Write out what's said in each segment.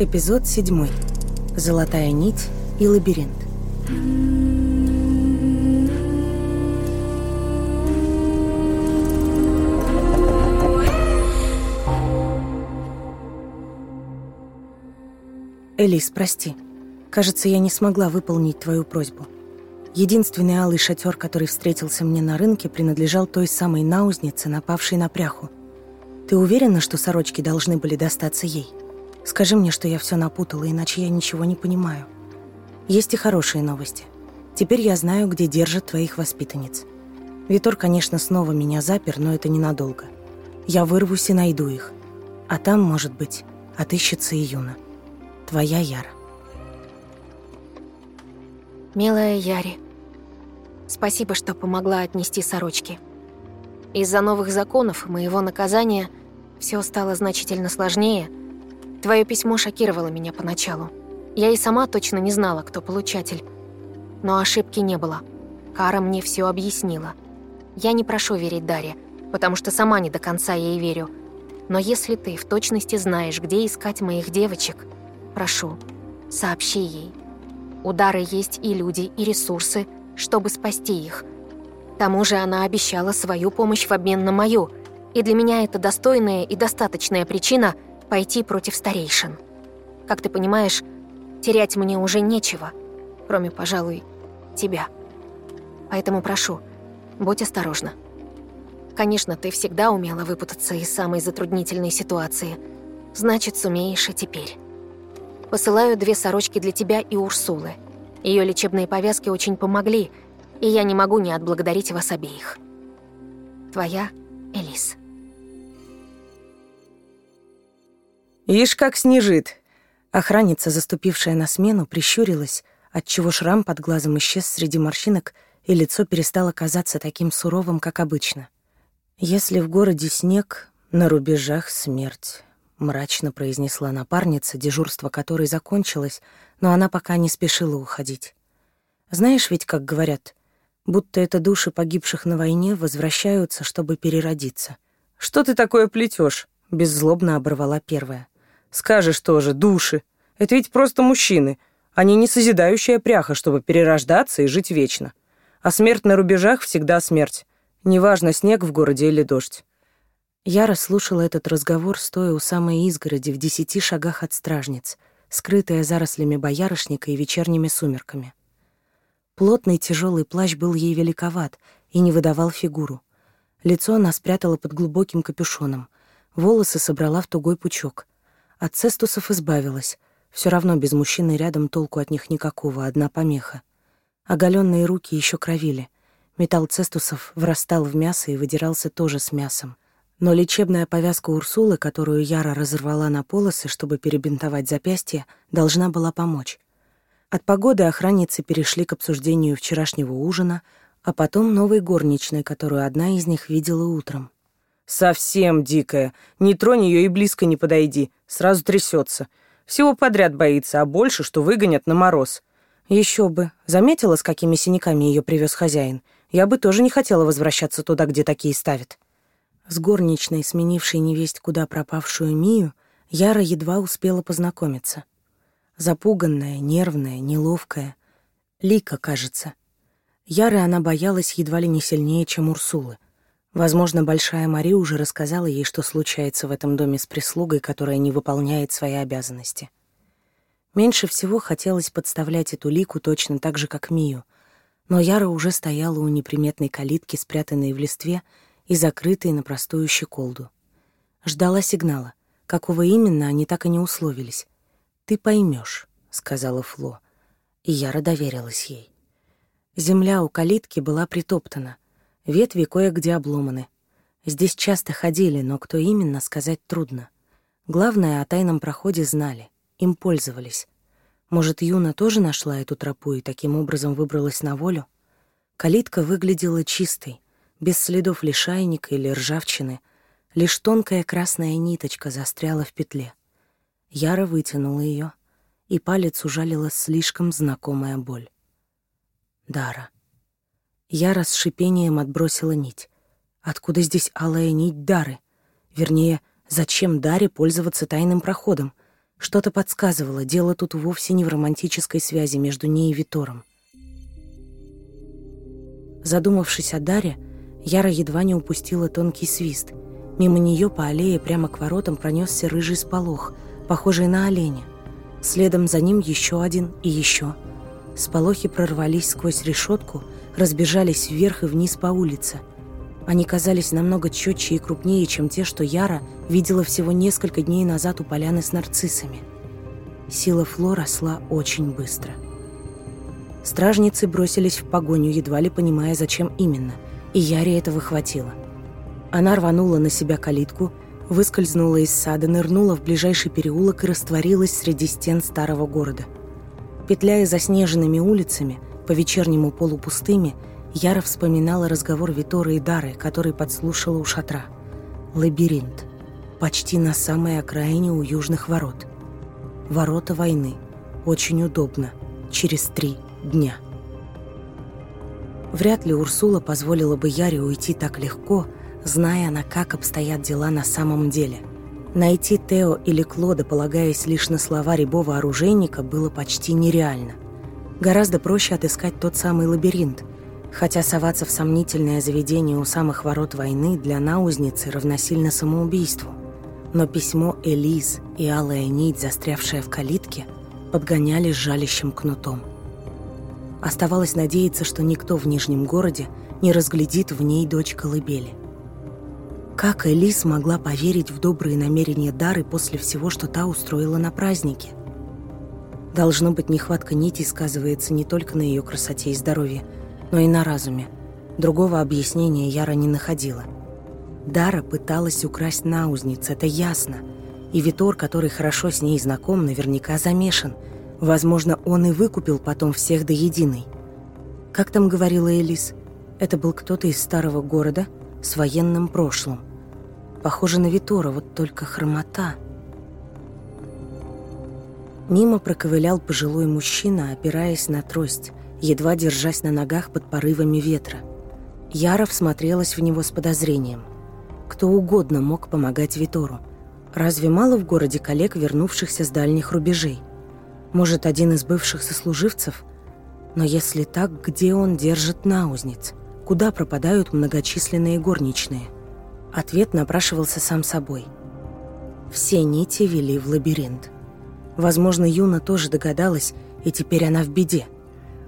Эпизод 7. Золотая нить и лабиринт. Элис, прости. Кажется, я не смогла выполнить твою просьбу. Единственный алый шатер, который встретился мне на рынке, принадлежал той самой наузнице, напавшей на пряху. Ты уверена, что сорочки должны были достаться ей? — Скажи мне, что я все напутала, иначе я ничего не понимаю. Есть и хорошие новости. Теперь я знаю, где держат твоих воспитанниц. Витор, конечно, снова меня запер, но это ненадолго. Я вырвусь и найду их. А там, может быть, отыщется и Юна. Твоя Яра. Милая Яри, спасибо, что помогла отнести сорочки. Из-за новых законов моего наказания все стало значительно сложнее – Твое письмо шокировало меня поначалу. Я и сама точно не знала, кто получатель. Но ошибки не было. Кара мне все объяснила. Я не прошу верить Даре, потому что сама не до конца ей верю. Но если ты в точности знаешь, где искать моих девочек, прошу, сообщи ей. У Дары есть и люди, и ресурсы, чтобы спасти их. К тому же она обещала свою помощь в обмен на мою, и для меня это достойная и достаточная причина – пойти против старейшин. Как ты понимаешь, терять мне уже нечего, кроме, пожалуй, тебя. Поэтому прошу, будь осторожна. Конечно, ты всегда умела выпутаться из самой затруднительной ситуации. Значит, сумеешь и теперь. Посылаю две сорочки для тебя и Урсулы. Ее лечебные повязки очень помогли, и я не могу не отблагодарить вас обеих. Твоя Элис. «Ишь, как снежит!» Охранница, заступившая на смену, прищурилась, отчего шрам под глазом исчез среди морщинок, и лицо перестало казаться таким суровым, как обычно. «Если в городе снег, на рубежах смерть», — мрачно произнесла напарница, дежурство которой закончилось, но она пока не спешила уходить. «Знаешь ведь, как говорят, будто это души погибших на войне возвращаются, чтобы переродиться». «Что ты такое плетешь? беззлобно оборвала первая. Скажешь тоже, души. Это ведь просто мужчины. Они не созидающая пряха, чтобы перерождаться и жить вечно. А смерть на рубежах всегда смерть. Неважно, снег в городе или дождь. Я расслушала этот разговор, стоя у самой изгороди в десяти шагах от стражниц, скрытая зарослями боярышника и вечерними сумерками. Плотный тяжелый плащ был ей великоват и не выдавал фигуру. Лицо она спрятала под глубоким капюшоном, волосы собрала в тугой пучок — от цестусов избавилась. Все равно без мужчины рядом толку от них никакого, одна помеха. Оголенные руки еще кровили. Металл цестусов врастал в мясо и выдирался тоже с мясом. Но лечебная повязка Урсулы, которую Яра разорвала на полосы, чтобы перебинтовать запястье, должна была помочь. От погоды охранницы перешли к обсуждению вчерашнего ужина, а потом новой горничной, которую одна из них видела утром. Совсем дикая. Не тронь ее и близко не подойди. Сразу трясется. Всего подряд боится, а больше, что выгонят на мороз. Еще бы. Заметила, с какими синяками ее привез хозяин. Я бы тоже не хотела возвращаться туда, где такие ставят. С горничной, сменившей невесть куда пропавшую Мию, Яра едва успела познакомиться. Запуганная, нервная, неловкая. Лика, кажется. Яры она боялась едва ли не сильнее, чем Урсулы — Возможно, Большая Мари уже рассказала ей, что случается в этом доме с прислугой, которая не выполняет свои обязанности. Меньше всего хотелось подставлять эту лику точно так же, как Мию, но Яра уже стояла у неприметной калитки, спрятанной в листве и закрытой на простую щеколду. Ждала сигнала. Какого именно, они так и не условились. «Ты поймешь», — сказала Фло, и Яра доверилась ей. Земля у калитки была притоптана — Ветви кое-где обломаны. Здесь часто ходили, но кто именно, сказать трудно. Главное, о тайном проходе знали, им пользовались. Может, Юна тоже нашла эту тропу и таким образом выбралась на волю? Калитка выглядела чистой, без следов лишайника или ржавчины. Лишь тонкая красная ниточка застряла в петле. Яра вытянула ее, и палец ужалила слишком знакомая боль. Дара. Яра с шипением отбросила нить. Откуда здесь алая нить Дары? Вернее, зачем Даре пользоваться тайным проходом? Что-то подсказывало, дело тут вовсе не в романтической связи между ней и Витором. Задумавшись о Даре, Яра едва не упустила тонкий свист. Мимо нее по аллее прямо к воротам пронесся рыжий сполох, похожий на оленя. Следом за ним еще один и еще. Сполохи прорвались сквозь решетку — разбежались вверх и вниз по улице. Они казались намного четче и крупнее, чем те, что Яра видела всего несколько дней назад у поляны с нарциссами. Сила Фло росла очень быстро. Стражницы бросились в погоню, едва ли понимая, зачем именно, и Яре этого хватило. Она рванула на себя калитку, выскользнула из сада, нырнула в ближайший переулок и растворилась среди стен старого города. Петляя заснеженными улицами – по-вечернему полупустыми, Яра вспоминала разговор Виторы и Дары, который подслушала у шатра. Лабиринт. Почти на самой окраине у южных ворот. Ворота войны. Очень удобно. Через три дня. Вряд ли Урсула позволила бы Яре уйти так легко, зная она, как обстоят дела на самом деле. Найти Тео или Клода, полагаясь лишь на слова рябого оружейника, было почти нереально – гораздо проще отыскать тот самый лабиринт, хотя соваться в сомнительное заведение у самых ворот войны для наузницы равносильно самоубийству. Но письмо Элиз и алая нить, застрявшая в калитке, подгоняли жалящим кнутом. Оставалось надеяться, что никто в Нижнем городе не разглядит в ней дочь колыбели. Как Элис могла поверить в добрые намерения Дары после всего, что та устроила на празднике? Должно быть, нехватка нитей сказывается не только на ее красоте и здоровье, но и на разуме. Другого объяснения Яра не находила. Дара пыталась украсть наузниц, это ясно. И Витор, который хорошо с ней знаком, наверняка замешан. Возможно, он и выкупил потом всех до единой. Как там говорила Элис? Это был кто-то из старого города с военным прошлым. Похоже на Витора, вот только хромота – Мимо проковылял пожилой мужчина, опираясь на трость, едва держась на ногах под порывами ветра. Яра всмотрелась в него с подозрением. Кто угодно мог помогать Витору. Разве мало в городе коллег, вернувшихся с дальних рубежей? Может, один из бывших сослуживцев? Но если так, где он держит наузниц? Куда пропадают многочисленные горничные? Ответ напрашивался сам собой. Все нити вели в лабиринт. Возможно, Юна тоже догадалась, и теперь она в беде.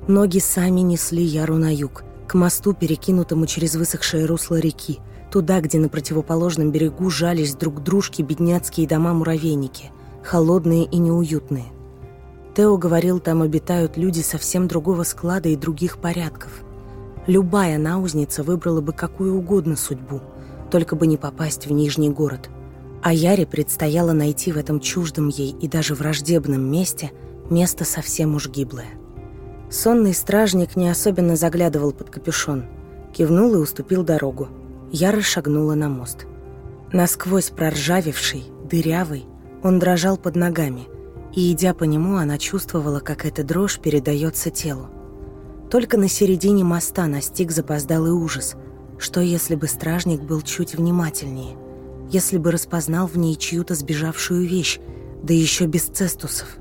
Ноги сами несли Яру на юг, к мосту, перекинутому через высохшее русло реки, туда, где на противоположном берегу жались друг к дружке бедняцкие дома-муравейники, холодные и неуютные. Тео говорил, там обитают люди совсем другого склада и других порядков. Любая наузница выбрала бы какую угодно судьбу, только бы не попасть в Нижний город – а Яре предстояло найти в этом чуждом ей и даже враждебном месте место совсем уж гиблое. Сонный стражник не особенно заглядывал под капюшон, кивнул и уступил дорогу. Яра шагнула на мост. Насквозь проржавевший, дырявый, он дрожал под ногами, и, идя по нему, она чувствовала, как эта дрожь передается телу. Только на середине моста настиг запоздалый ужас. Что если бы стражник был чуть внимательнее – если бы распознал в ней чью-то сбежавшую вещь, да еще без цестусов.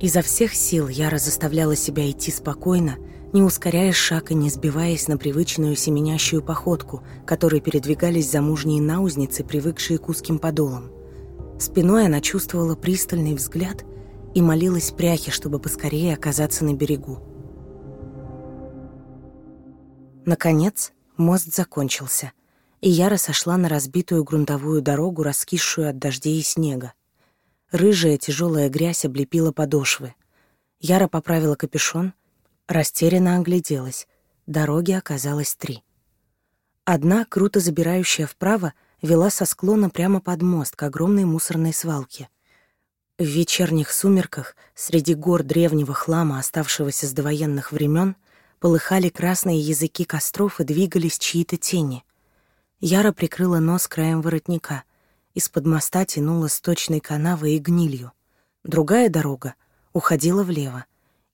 Изо всех сил Яра заставляла себя идти спокойно, не ускоряя шаг и не сбиваясь на привычную семенящую походку, которой передвигались замужние наузницы, привыкшие к узким подолам. Спиной она чувствовала пристальный взгляд и молилась пряхе, чтобы поскорее оказаться на берегу. Наконец, мост закончился – и Яра сошла на разбитую грунтовую дорогу, раскисшую от дождей и снега. Рыжая тяжелая грязь облепила подошвы. Яра поправила капюшон, растерянно огляделась. Дороги оказалось три. Одна, круто забирающая вправо, вела со склона прямо под мост к огромной мусорной свалке. В вечерних сумерках среди гор древнего хлама, оставшегося с довоенных времен, полыхали красные языки костров и двигались чьи-то тени. Яра прикрыла нос краем воротника. Из-под моста тянула сточной канавой и гнилью. Другая дорога уходила влево.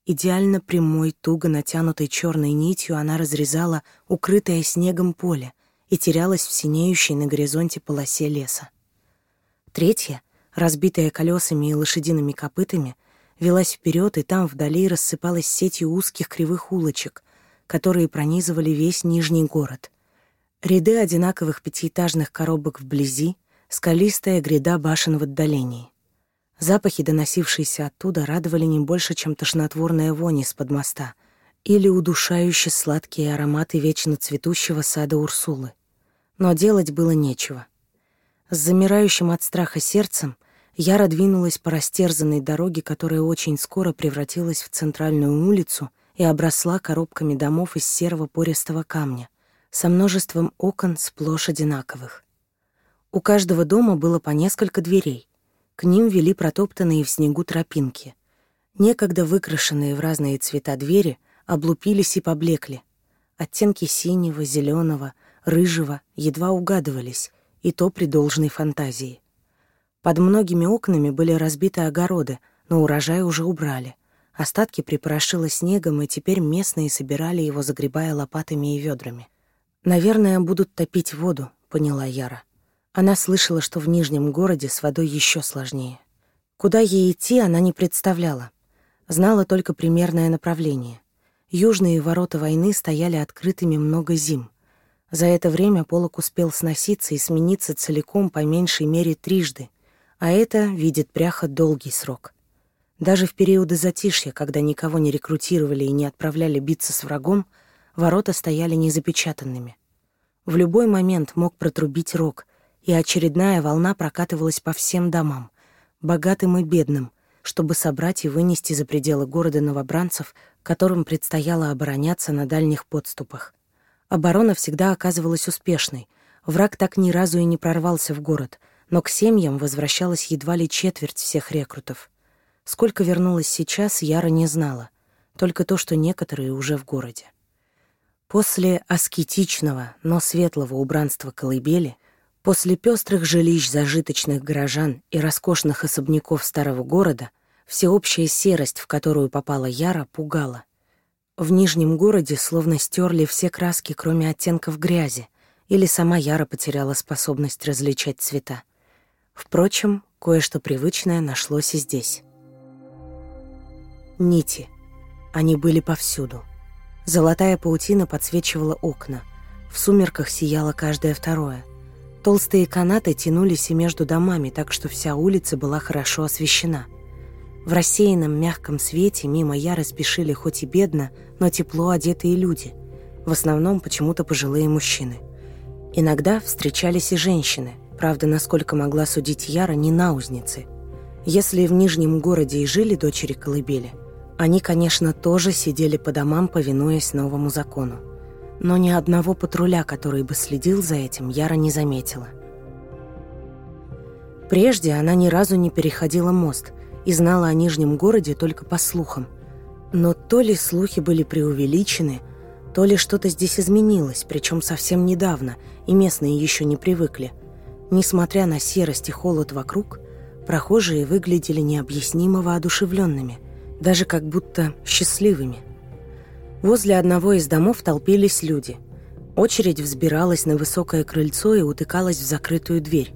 Идеально прямой, туго натянутой черной нитью она разрезала укрытое снегом поле и терялась в синеющей на горизонте полосе леса. Третья, разбитая колесами и лошадиными копытами, велась вперед, и там вдали рассыпалась сетью узких кривых улочек, которые пронизывали весь Нижний город. Ряды одинаковых пятиэтажных коробок вблизи, скалистая гряда башен в отдалении. Запахи, доносившиеся оттуда, радовали не больше, чем тошнотворная вонь из-под моста или удушающие сладкие ароматы вечно цветущего сада Урсулы. Но делать было нечего. С замирающим от страха сердцем Яра двинулась по растерзанной дороге, которая очень скоро превратилась в центральную улицу и обросла коробками домов из серого пористого камня, со множеством окон сплошь одинаковых. У каждого дома было по несколько дверей. К ним вели протоптанные в снегу тропинки. Некогда выкрашенные в разные цвета двери облупились и поблекли. Оттенки синего, зеленого, рыжего едва угадывались, и то при должной фантазии. Под многими окнами были разбиты огороды, но урожай уже убрали. Остатки припорошило снегом, и теперь местные собирали его, загребая лопатами и ведрами. «Наверное, будут топить воду», — поняла Яра. Она слышала, что в Нижнем городе с водой еще сложнее. Куда ей идти, она не представляла. Знала только примерное направление. Южные ворота войны стояли открытыми много зим. За это время полок успел сноситься и смениться целиком по меньшей мере трижды, а это видит пряха долгий срок. Даже в периоды затишья, когда никого не рекрутировали и не отправляли биться с врагом, Ворота стояли незапечатанными. В любой момент мог протрубить рог, и очередная волна прокатывалась по всем домам, богатым и бедным, чтобы собрать и вынести за пределы города новобранцев, которым предстояло обороняться на дальних подступах. Оборона всегда оказывалась успешной. Враг так ни разу и не прорвался в город, но к семьям возвращалась едва ли четверть всех рекрутов. Сколько вернулось сейчас, Яра не знала. Только то, что некоторые уже в городе. После аскетичного, но светлого убранства колыбели, после пестрых жилищ зажиточных горожан и роскошных особняков старого города, всеобщая серость, в которую попала Яра, пугала. В Нижнем городе словно стерли все краски, кроме оттенков грязи, или сама Яра потеряла способность различать цвета. Впрочем, кое-что привычное нашлось и здесь. Нити. Они были повсюду — Золотая паутина подсвечивала окна. В сумерках сияло каждое второе. Толстые канаты тянулись и между домами, так что вся улица была хорошо освещена. В рассеянном мягком свете мимо я распешили, хоть и бедно, но тепло одетые люди. В основном почему-то пожилые мужчины. Иногда встречались и женщины. Правда, насколько могла судить Яра, не наузницы. Если в Нижнем городе и жили дочери колыбели – они, конечно, тоже сидели по домам, повинуясь новому закону. Но ни одного патруля, который бы следил за этим, Яра не заметила. Прежде она ни разу не переходила мост и знала о Нижнем городе только по слухам. Но то ли слухи были преувеличены, то ли что-то здесь изменилось, причем совсем недавно, и местные еще не привыкли. Несмотря на серость и холод вокруг, прохожие выглядели необъяснимо воодушевленными – даже как будто счастливыми. Возле одного из домов толпились люди. Очередь взбиралась на высокое крыльцо и утыкалась в закрытую дверь.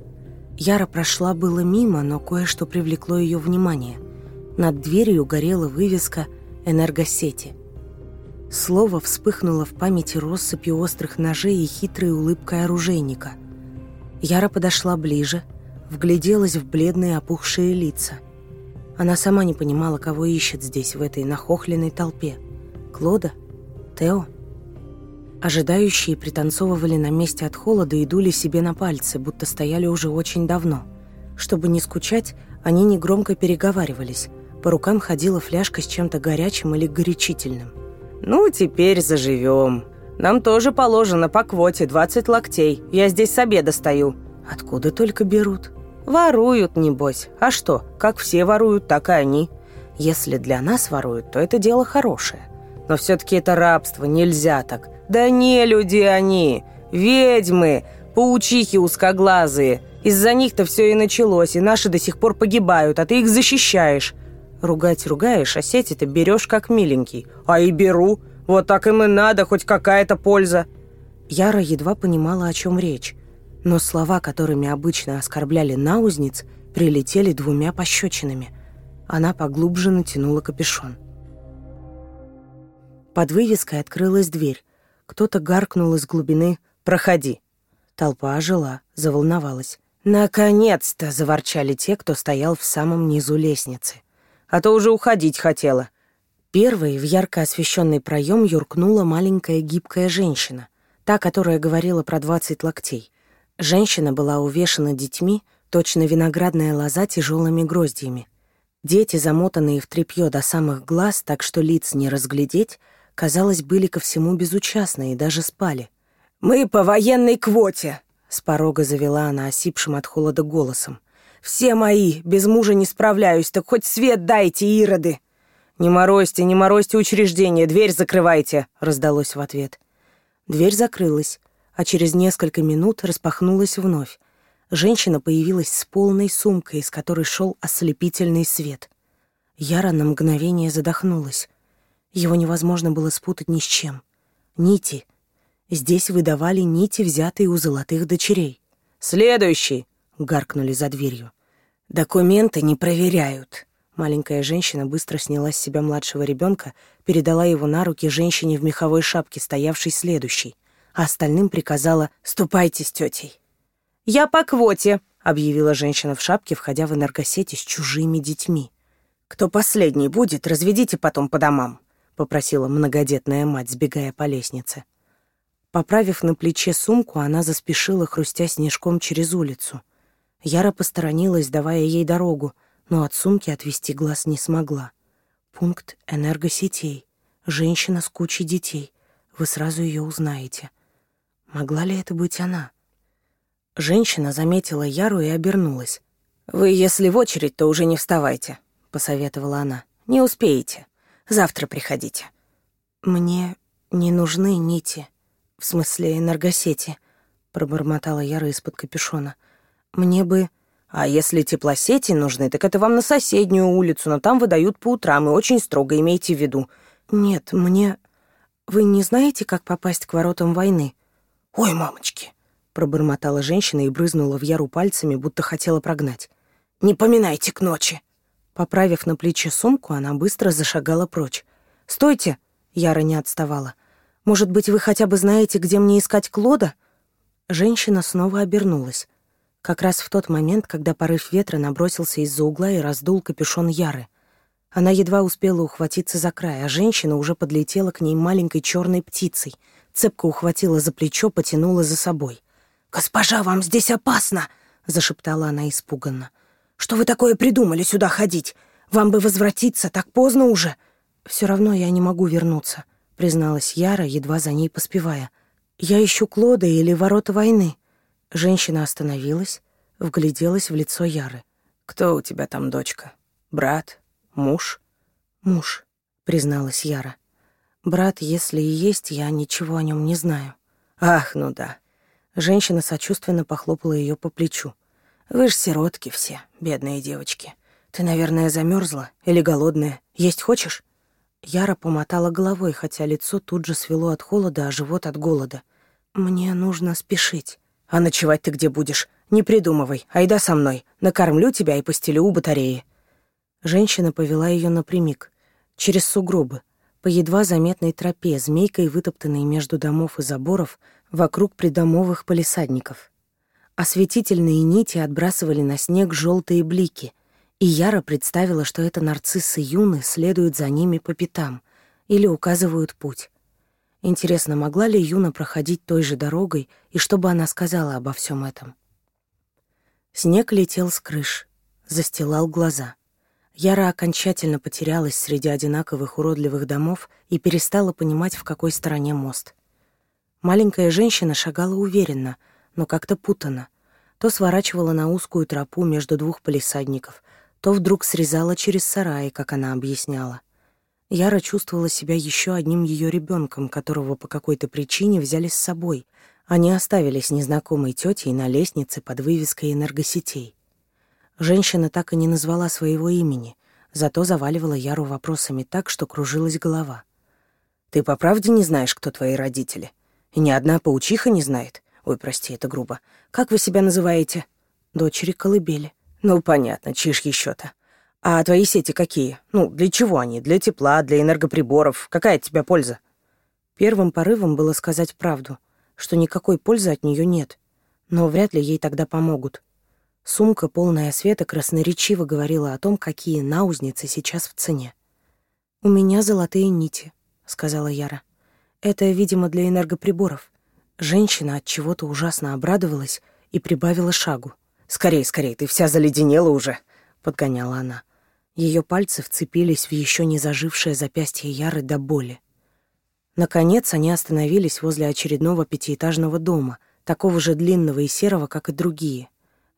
Яра прошла было мимо, но кое-что привлекло ее внимание. Над дверью горела вывеска «Энергосети». Слово вспыхнуло в памяти россыпью острых ножей и хитрой улыбкой оружейника. Яра подошла ближе, вгляделась в бледные опухшие лица – она сама не понимала, кого ищет здесь, в этой нахохленной толпе. Клода? Тео? Ожидающие пританцовывали на месте от холода и дули себе на пальцы, будто стояли уже очень давно. Чтобы не скучать, они негромко переговаривались. По рукам ходила фляжка с чем-то горячим или горячительным. «Ну, теперь заживем. Нам тоже положено по квоте 20 локтей. Я здесь с обеда стою». «Откуда только берут?» Воруют, небось. А что, как все воруют, так и они. Если для нас воруют, то это дело хорошее. Но все-таки это рабство, нельзя так. Да не люди они, ведьмы, паучихи узкоглазые. Из-за них-то все и началось, и наши до сих пор погибают, а ты их защищаешь. Ругать ругаешь, а сети ты берешь как миленький. А и беру. Вот так им и надо, хоть какая-то польза. Яра едва понимала, о чем речь но слова, которыми обычно оскорбляли наузниц, прилетели двумя пощечинами. Она поглубже натянула капюшон. Под вывеской открылась дверь. Кто-то гаркнул из глубины «Проходи». Толпа ожила, заволновалась. «Наконец-то!» — заворчали те, кто стоял в самом низу лестницы. «А то уже уходить хотела». Первой в ярко освещенный проем юркнула маленькая гибкая женщина, та, которая говорила про 20 локтей — Женщина была увешана детьми, точно виноградная лоза тяжелыми гроздьями. Дети, замотанные в тряпье до самых глаз, так что лиц не разглядеть, казалось, были ко всему безучастны и даже спали. «Мы по военной квоте!» — с порога завела она осипшим от холода голосом. «Все мои! Без мужа не справляюсь, так хоть свет дайте, ироды!» «Не морозьте, не морозьте учреждение, дверь закрывайте!» — раздалось в ответ. Дверь закрылась а через несколько минут распахнулась вновь. Женщина появилась с полной сумкой, из которой шел ослепительный свет. Яра на мгновение задохнулась. Его невозможно было спутать ни с чем. Нити. Здесь выдавали нити, взятые у золотых дочерей. «Следующий!» — гаркнули за дверью. «Документы не проверяют». Маленькая женщина быстро сняла с себя младшего ребенка, передала его на руки женщине в меховой шапке, стоявшей следующей а остальным приказала «Ступайте с тетей». «Я по квоте», — объявила женщина в шапке, входя в энергосети с чужими детьми. «Кто последний будет, разведите потом по домам», — попросила многодетная мать, сбегая по лестнице. Поправив на плече сумку, она заспешила, хрустя снежком через улицу. Яра посторонилась, давая ей дорогу, но от сумки отвести глаз не смогла. Пункт энергосетей. Женщина с кучей детей. Вы сразу ее узнаете. Могла ли это быть она? Женщина заметила Яру и обернулась. «Вы, если в очередь, то уже не вставайте», — посоветовала она. «Не успеете. Завтра приходите». «Мне не нужны нити, в смысле энергосети», — пробормотала Яра из-под капюшона. «Мне бы...» «А если теплосети нужны, так это вам на соседнюю улицу, но там выдают по утрам, и очень строго имейте в виду». «Нет, мне...» «Вы не знаете, как попасть к воротам войны?» «Ой, мамочки!» — пробормотала женщина и брызнула в яру пальцами, будто хотела прогнать. «Не поминайте к ночи!» Поправив на плече сумку, она быстро зашагала прочь. «Стойте!» — Яра не отставала. «Может быть, вы хотя бы знаете, где мне искать Клода?» Женщина снова обернулась. Как раз в тот момент, когда порыв ветра набросился из-за угла и раздул капюшон Яры. Она едва успела ухватиться за край, а женщина уже подлетела к ней маленькой черной птицей — цепко ухватила за плечо, потянула за собой. «Госпожа, вам здесь опасно!» — зашептала она испуганно. «Что вы такое придумали сюда ходить? Вам бы возвратиться, так поздно уже!» «Все равно я не могу вернуться», — призналась Яра, едва за ней поспевая. «Я ищу Клода или ворота войны». Женщина остановилась, вгляделась в лицо Яры. «Кто у тебя там дочка? Брат? Муж?» «Муж», — призналась Яра. Брат, если и есть, я ничего о нем не знаю. Ах, ну да. Женщина сочувственно похлопала ее по плечу. Вы ж сиротки все, бедные девочки. Ты, наверное, замерзла или голодная. Есть хочешь? Яра помотала головой, хотя лицо тут же свело от холода, а живот от голода. Мне нужно спешить. А ночевать ты где будешь? Не придумывай, айда со мной. Накормлю тебя и постелю у батареи. Женщина повела ее напрямик, через сугробы, по едва заметной тропе, змейкой вытоптанной между домов и заборов вокруг придомовых палисадников. Осветительные нити отбрасывали на снег желтые блики, и Яра представила, что это нарциссы юны следуют за ними по пятам или указывают путь. Интересно, могла ли Юна проходить той же дорогой, и что бы она сказала обо всем этом? Снег летел с крыш, застилал глаза — Яра окончательно потерялась среди одинаковых уродливых домов и перестала понимать, в какой стороне мост. Маленькая женщина шагала уверенно, но как-то путано. То сворачивала на узкую тропу между двух полисадников, то вдруг срезала через сараи, как она объясняла. Яра чувствовала себя еще одним ее ребенком, которого по какой-то причине взяли с собой — они оставили с незнакомой тетей на лестнице под вывеской энергосетей. Женщина так и не назвала своего имени, зато заваливала Яру вопросами так, что кружилась голова. «Ты по правде не знаешь, кто твои родители? И ни одна паучиха не знает? Ой, прости, это грубо. Как вы себя называете?» «Дочери колыбели». «Ну, понятно, чиж еще то «А твои сети какие? Ну, для чего они? Для тепла, для энергоприборов? Какая от тебя польза?» Первым порывом было сказать правду, что никакой пользы от нее нет, но вряд ли ей тогда помогут. Сумка, полная света, красноречиво говорила о том, какие наузницы сейчас в цене. «У меня золотые нити», — сказала Яра. «Это, видимо, для энергоприборов». Женщина от чего-то ужасно обрадовалась и прибавила шагу. «Скорей, скорей, ты вся заледенела уже», — подгоняла она. Ее пальцы вцепились в еще не зажившее запястье Яры до боли. Наконец они остановились возле очередного пятиэтажного дома, такого же длинного и серого, как и другие.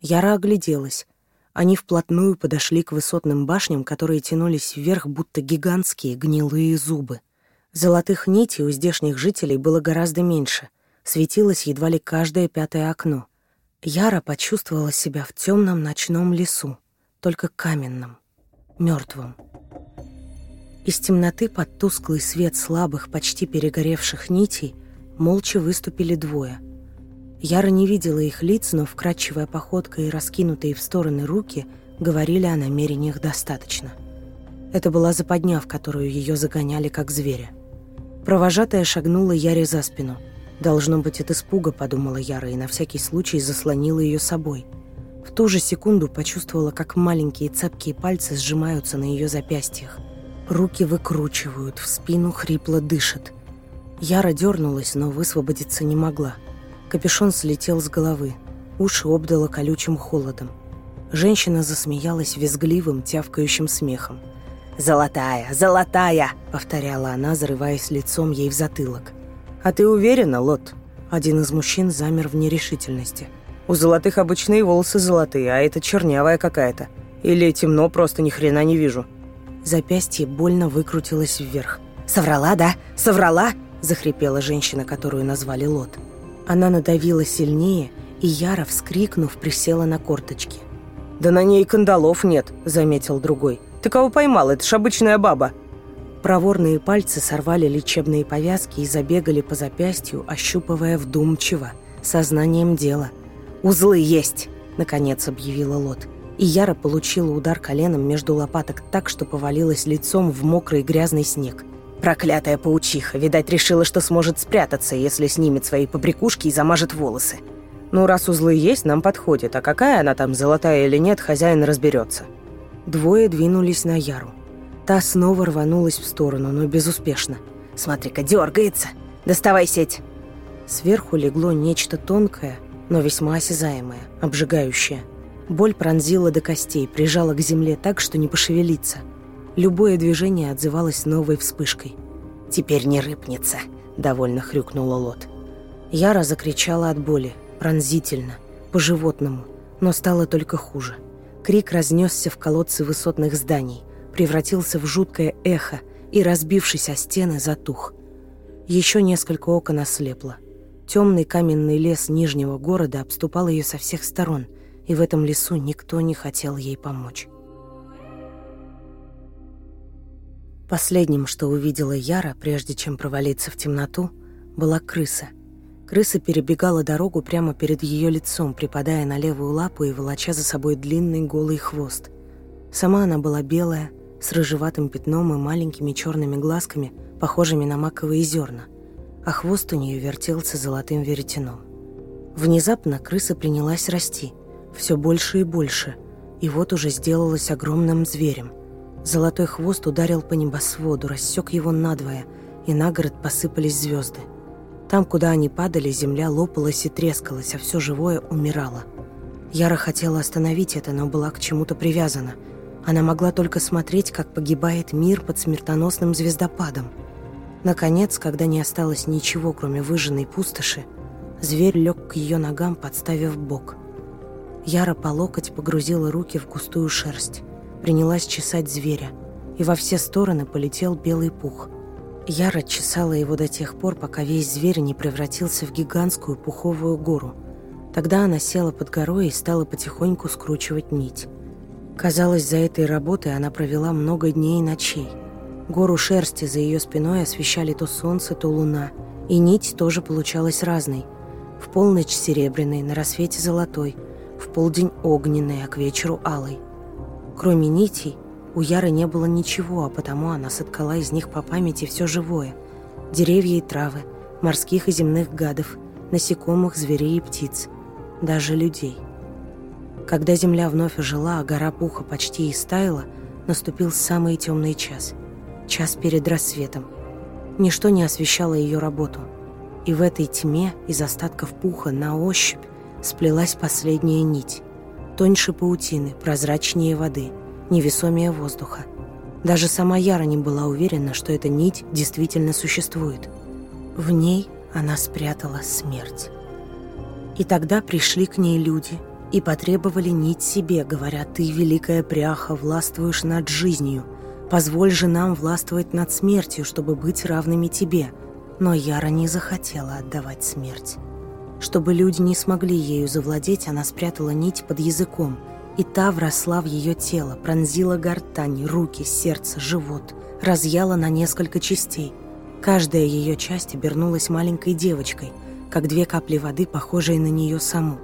Яра огляделась. Они вплотную подошли к высотным башням, которые тянулись вверх, будто гигантские гнилые зубы. Золотых нитей у здешних жителей было гораздо меньше. Светилось едва ли каждое пятое окно. Яра почувствовала себя в темном ночном лесу, только каменном, мертвом. Из темноты под тусклый свет слабых, почти перегоревших нитей молча выступили двое — Яра не видела их лиц, но вкрадчивая походка и раскинутые в стороны руки говорили о намерениях достаточно. Это была западня, в которую ее загоняли как зверя. Провожатая шагнула Яре за спину. «Должно быть от испуга», — подумала Яра и на всякий случай заслонила ее собой. В ту же секунду почувствовала, как маленькие цепкие пальцы сжимаются на ее запястьях. Руки выкручивают, в спину хрипло дышит. Яра дернулась, но высвободиться не могла — Капюшон слетел с головы. Уши обдало колючим холодом. Женщина засмеялась визгливым, тявкающим смехом. «Золотая! Золотая!» — повторяла она, зарываясь лицом ей в затылок. «А ты уверена, Лот?» Один из мужчин замер в нерешительности. «У золотых обычные волосы золотые, а это чернявая какая-то. Или темно, просто ни хрена не вижу». Запястье больно выкрутилось вверх. «Соврала, да? Соврала?» — захрипела женщина, которую назвали Лот. «Лот». Она надавила сильнее и, Яра, вскрикнув, присела на корточки. «Да на ней кандалов нет», — заметил другой. «Ты кого поймал? Это ж обычная баба». Проворные пальцы сорвали лечебные повязки и забегали по запястью, ощупывая вдумчиво, сознанием дела. «Узлы есть!» — наконец объявила Лот. И Яра получила удар коленом между лопаток так, что повалилась лицом в мокрый грязный снег. Проклятая паучиха, видать, решила, что сможет спрятаться, если снимет свои побрякушки и замажет волосы. Ну, раз узлы есть, нам подходит, а какая она там, золотая или нет, хозяин разберется. Двое двинулись на Яру. Та снова рванулась в сторону, но безуспешно. «Смотри-ка, дергается! Доставай сеть!» Сверху легло нечто тонкое, но весьма осязаемое, обжигающее. Боль пронзила до костей, прижала к земле так, что не пошевелиться – Любое движение отзывалось новой вспышкой. «Теперь не рыпнется», — довольно хрюкнула Лот. Яра закричала от боли, пронзительно, по-животному, но стало только хуже. Крик разнесся в колодцы высотных зданий, превратился в жуткое эхо и, разбившись о стены, затух. Еще несколько окон ослепло. Темный каменный лес нижнего города обступал ее со всех сторон, и в этом лесу никто не хотел ей помочь. Последним, что увидела Яра, прежде чем провалиться в темноту, была крыса. Крыса перебегала дорогу прямо перед ее лицом, припадая на левую лапу и волоча за собой длинный голый хвост. Сама она была белая, с рыжеватым пятном и маленькими черными глазками, похожими на маковые зерна, а хвост у нее вертелся золотым веретеном. Внезапно крыса принялась расти, все больше и больше, и вот уже сделалась огромным зверем – Золотой хвост ударил по небосводу, рассек его надвое, и на город посыпались звезды. Там, куда они падали, земля лопалась и трескалась, а все живое умирало. Яра хотела остановить это, но была к чему-то привязана. Она могла только смотреть, как погибает мир под смертоносным звездопадом. Наконец, когда не осталось ничего, кроме выжженной пустоши, зверь лег к ее ногам, подставив бок. Яра по локоть погрузила руки в густую шерсть принялась чесать зверя, и во все стороны полетел белый пух. Яра чесала его до тех пор, пока весь зверь не превратился в гигантскую пуховую гору. Тогда она села под горой и стала потихоньку скручивать нить. Казалось, за этой работой она провела много дней и ночей. Гору шерсти за ее спиной освещали то солнце, то луна, и нить тоже получалась разной. В полночь серебряной, на рассвете золотой, в полдень огненной, а к вечеру алой – Кроме нитей, у Яры не было ничего, а потому она соткала из них по памяти все живое. Деревья и травы, морских и земных гадов, насекомых, зверей и птиц, даже людей. Когда земля вновь ожила, а гора пуха почти истаяла, наступил самый темный час. Час перед рассветом. Ничто не освещало ее работу. И в этой тьме из остатков пуха на ощупь сплелась последняя нить тоньше паутины, прозрачнее воды, невесомее воздуха. Даже сама Яра не была уверена, что эта нить действительно существует. В ней она спрятала смерть. И тогда пришли к ней люди и потребовали нить себе, говоря, «Ты, великая пряха, властвуешь над жизнью. Позволь же нам властвовать над смертью, чтобы быть равными тебе». Но Яра не захотела отдавать смерть. Чтобы люди не смогли ею завладеть, она спрятала нить под языком, и та вросла в ее тело, пронзила гортань, руки, сердце, живот, разъяла на несколько частей. Каждая ее часть обернулась маленькой девочкой, как две капли воды, похожие на нее саму.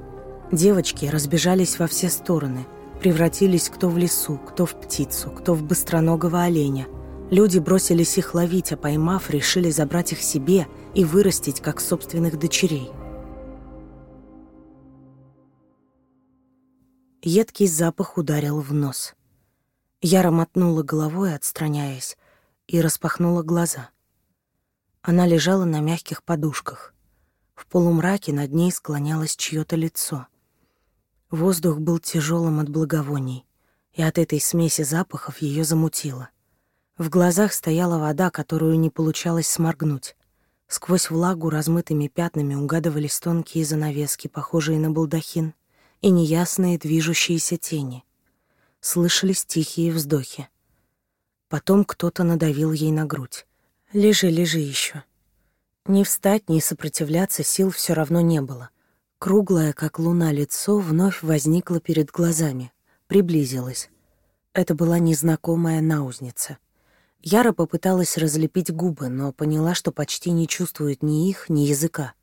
Девочки разбежались во все стороны, превратились кто в лесу, кто в птицу, кто в быстроногого оленя. Люди бросились их ловить, а поймав, решили забрать их себе и вырастить как собственных дочерей. Едкий запах ударил в нос. Я мотнула головой, отстраняясь, и распахнула глаза. Она лежала на мягких подушках. В полумраке над ней склонялось чьё-то лицо. Воздух был тяжелым от благовоний, и от этой смеси запахов ее замутило. В глазах стояла вода, которую не получалось сморгнуть. Сквозь влагу размытыми пятнами угадывались тонкие занавески, похожие на балдахин и неясные движущиеся тени. Слышались тихие вздохи. Потом кто-то надавил ей на грудь. «Лежи, лежи еще». Не встать, ни сопротивляться сил все равно не было. Круглое, как луна, лицо вновь возникло перед глазами, приблизилось. Это была незнакомая наузница. Яра попыталась разлепить губы, но поняла, что почти не чувствует ни их, ни языка.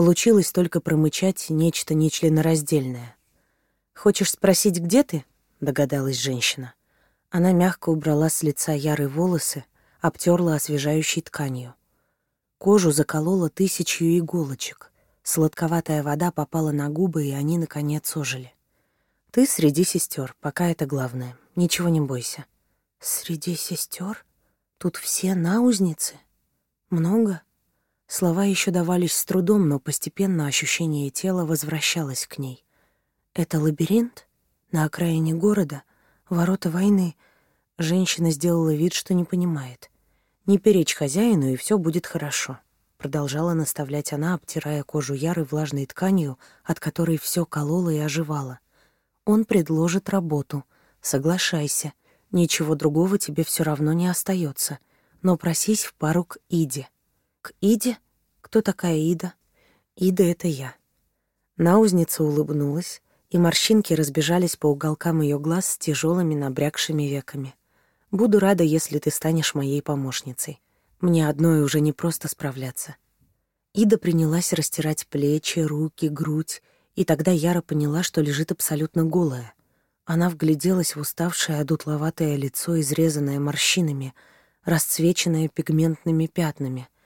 Получилось только промычать нечто нечленораздельное. «Хочешь спросить, где ты?» — догадалась женщина. Она мягко убрала с лица ярые волосы, обтерла освежающей тканью. Кожу заколола тысячью иголочек. Сладковатая вода попала на губы, и они, наконец, ожили. «Ты среди сестер, пока это главное. Ничего не бойся». «Среди сестер? Тут все наузницы? Много?» Слова еще давались с трудом, но постепенно ощущение тела возвращалось к ней. Это лабиринт? На окраине города? Ворота войны? Женщина сделала вид, что не понимает. «Не перечь хозяину, и все будет хорошо», — продолжала наставлять она, обтирая кожу Яры влажной тканью, от которой все кололо и оживало. «Он предложит работу. Соглашайся. Ничего другого тебе все равно не остается. Но просись в пару к Иде». К Иде? Кто такая Ида? Ида — это я. Наузница улыбнулась, и морщинки разбежались по уголкам ее глаз с тяжелыми набрякшими веками. «Буду рада, если ты станешь моей помощницей. Мне одной уже не просто справляться». Ида принялась растирать плечи, руки, грудь, и тогда Яра поняла, что лежит абсолютно голая. Она вгляделась в уставшее одутловатое лицо, изрезанное морщинами, расцвеченное пигментными пятнами —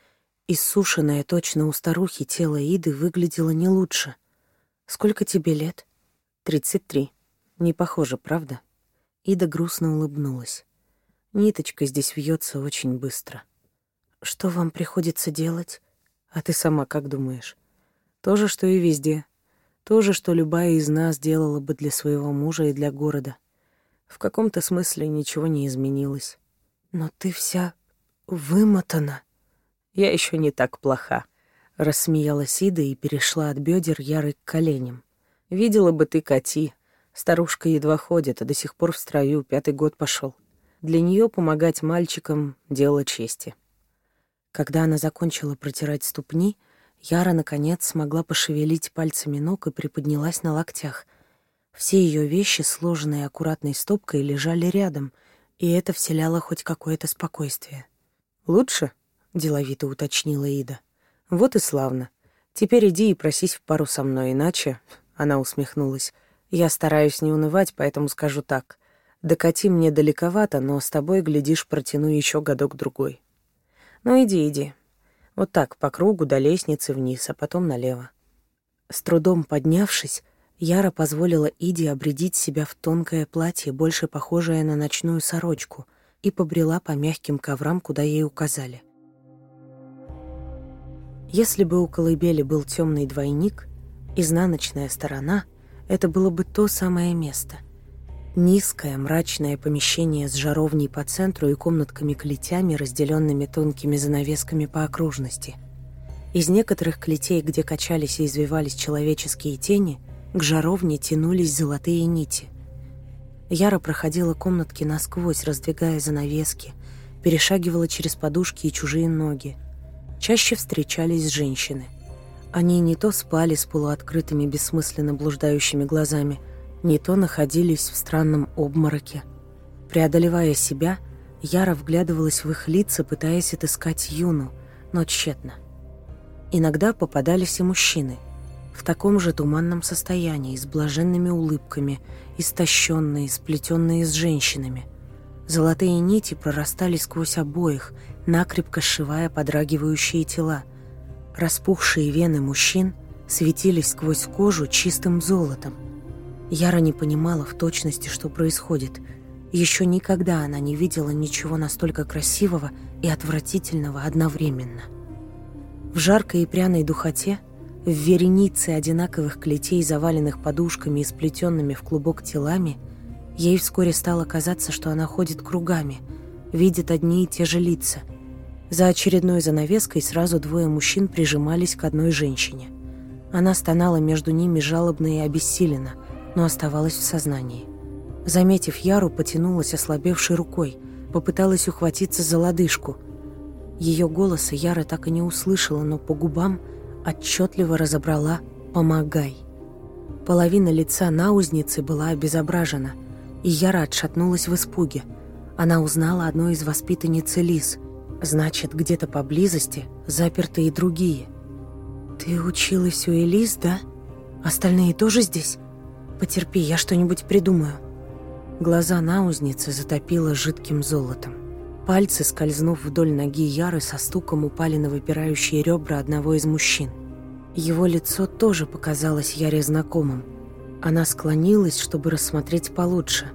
Иссушенное точно у старухи тело Иды выглядело не лучше. «Сколько тебе лет?» «Тридцать три. Не похоже, правда?» Ида грустно улыбнулась. «Ниточка здесь вьется очень быстро». «Что вам приходится делать?» «А ты сама как думаешь?» «То же, что и везде. То же, что любая из нас делала бы для своего мужа и для города. В каком-то смысле ничего не изменилось». «Но ты вся вымотана» я еще не так плоха». Рассмеялась Ида и перешла от бедер Яры к коленям. «Видела бы ты коти. Старушка едва ходит, а до сих пор в строю, пятый год пошел. Для нее помогать мальчикам — дело чести». Когда она закончила протирать ступни, Яра, наконец, смогла пошевелить пальцами ног и приподнялась на локтях. Все ее вещи, сложенные аккуратной стопкой, лежали рядом, и это вселяло хоть какое-то спокойствие. «Лучше?» деловито уточнила Ида. Вот и славно. Теперь иди и просись в пару со мной, иначе, она усмехнулась. Я стараюсь не унывать, поэтому скажу так. Докати мне далековато, но с тобой, глядишь, протяну еще годок другой. Ну иди, иди. Вот так, по кругу до лестницы вниз, а потом налево. С трудом поднявшись, Яра позволила Иде обредить себя в тонкое платье, больше похожее на ночную сорочку, и побрела по мягким коврам, куда ей указали — если бы у колыбели был темный двойник, изнаночная сторона — это было бы то самое место. Низкое, мрачное помещение с жаровней по центру и комнатками-клетями, разделенными тонкими занавесками по окружности. Из некоторых клетей, где качались и извивались человеческие тени, к жаровне тянулись золотые нити. Яра проходила комнатки насквозь, раздвигая занавески, перешагивала через подушки и чужие ноги — чаще встречались женщины. Они не то спали с полуоткрытыми бессмысленно блуждающими глазами, не то находились в странном обмороке. Преодолевая себя, Яра вглядывалась в их лица, пытаясь отыскать Юну, но тщетно. Иногда попадались и мужчины – в таком же туманном состоянии, с блаженными улыбками, истощенные, сплетенные с женщинами. Золотые нити прорастали сквозь обоих, накрепко сшивая подрагивающие тела. Распухшие вены мужчин светились сквозь кожу чистым золотом. Яра не понимала в точности, что происходит. Еще никогда она не видела ничего настолько красивого и отвратительного одновременно. В жаркой и пряной духоте, в веренице одинаковых клетей, заваленных подушками и сплетенными в клубок телами, ей вскоре стало казаться, что она ходит кругами, видит одни и те же лица – за очередной занавеской сразу двое мужчин прижимались к одной женщине. Она стонала между ними жалобно и обессиленно, но оставалась в сознании. Заметив Яру, потянулась ослабевшей рукой, попыталась ухватиться за лодыжку. Ее голоса Яра так и не услышала, но по губам отчетливо разобрала «Помогай». Половина лица наузницы была обезображена, и Яра отшатнулась в испуге. Она узнала одной из воспитанниц Элис, Значит, где-то поблизости заперты и другие. Ты училась у Элис, да? Остальные тоже здесь? Потерпи, я что-нибудь придумаю. Глаза наузницы затопило жидким золотом. Пальцы, скользнув вдоль ноги Яры, со стуком упали на выпирающие ребра одного из мужчин. Его лицо тоже показалось Яре знакомым. Она склонилась, чтобы рассмотреть получше.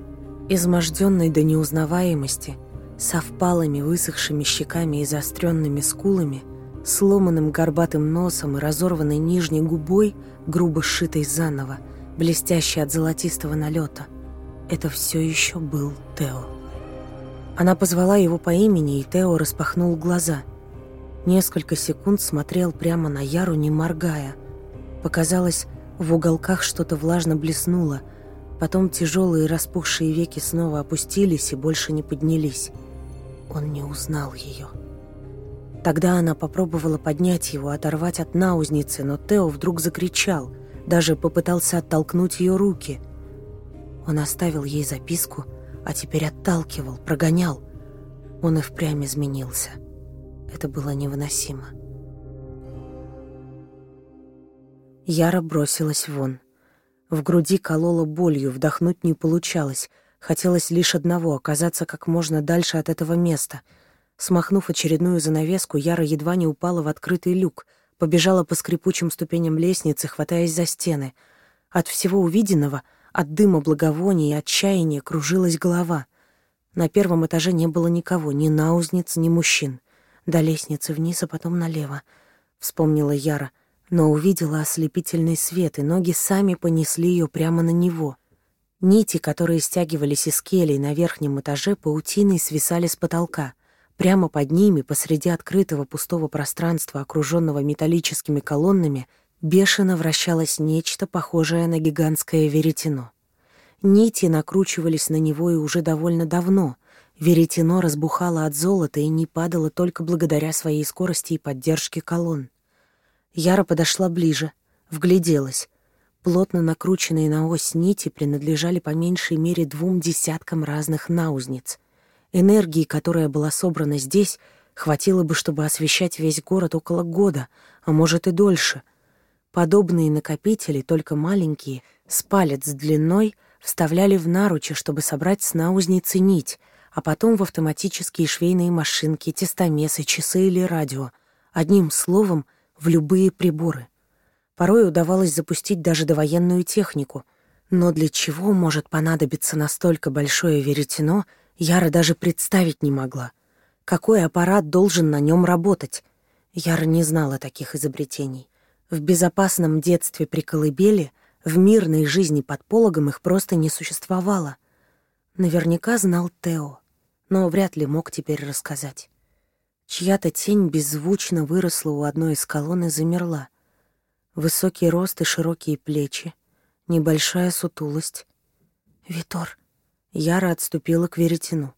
изможденной до неузнаваемости – со впалыми высохшими щеками и заостренными скулами, сломанным горбатым носом и разорванной нижней губой, грубо сшитой заново, блестящей от золотистого налета. Это все еще был Тео. Она позвала его по имени, и Тео распахнул глаза. Несколько секунд смотрел прямо на Яру, не моргая. Показалось, в уголках что-то влажно блеснуло, потом тяжелые распухшие веки снова опустились и больше не поднялись он не узнал ее. Тогда она попробовала поднять его, оторвать от наузницы, но Тео вдруг закричал, даже попытался оттолкнуть ее руки. Он оставил ей записку, а теперь отталкивал, прогонял. Он и впрямь изменился. Это было невыносимо. Яра бросилась вон. В груди колола болью, вдохнуть не получалось. Хотелось лишь одного — оказаться как можно дальше от этого места. Смахнув очередную занавеску, Яра едва не упала в открытый люк, побежала по скрипучим ступеням лестницы, хватаясь за стены. От всего увиденного, от дыма благовоний и отчаяния кружилась голова. На первом этаже не было никого, ни наузниц, ни мужчин. До лестницы вниз, а потом налево. Вспомнила Яра, но увидела ослепительный свет, и ноги сами понесли ее прямо на него. Нити, которые стягивались из келей на верхнем этаже, паутиной свисали с потолка. Прямо под ними, посреди открытого пустого пространства, окруженного металлическими колоннами, бешено вращалось нечто похожее на гигантское веретено. Нити накручивались на него и уже довольно давно. Веретено разбухало от золота и не падало только благодаря своей скорости и поддержке колонн. Яра подошла ближе, вгляделась. Плотно накрученные на ось нити принадлежали по меньшей мере двум десяткам разных наузниц. Энергии, которая была собрана здесь, хватило бы, чтобы освещать весь город около года, а может и дольше. Подобные накопители, только маленькие, с палец длиной, вставляли в наручи, чтобы собрать с наузницы нить, а потом в автоматические швейные машинки, тестомесы, часы или радио. Одним словом, в любые приборы. Порой удавалось запустить даже довоенную технику. Но для чего может понадобиться настолько большое веретено, Яра даже представить не могла. Какой аппарат должен на нем работать? Яра не знала таких изобретений. В безопасном детстве при колыбели, в мирной жизни под пологом их просто не существовало. Наверняка знал Тео, но вряд ли мог теперь рассказать. Чья-то тень беззвучно выросла у одной из колонн и замерла — Высокий рост и широкие плечи, небольшая сутулость. «Витор!» Яра отступила к веретену.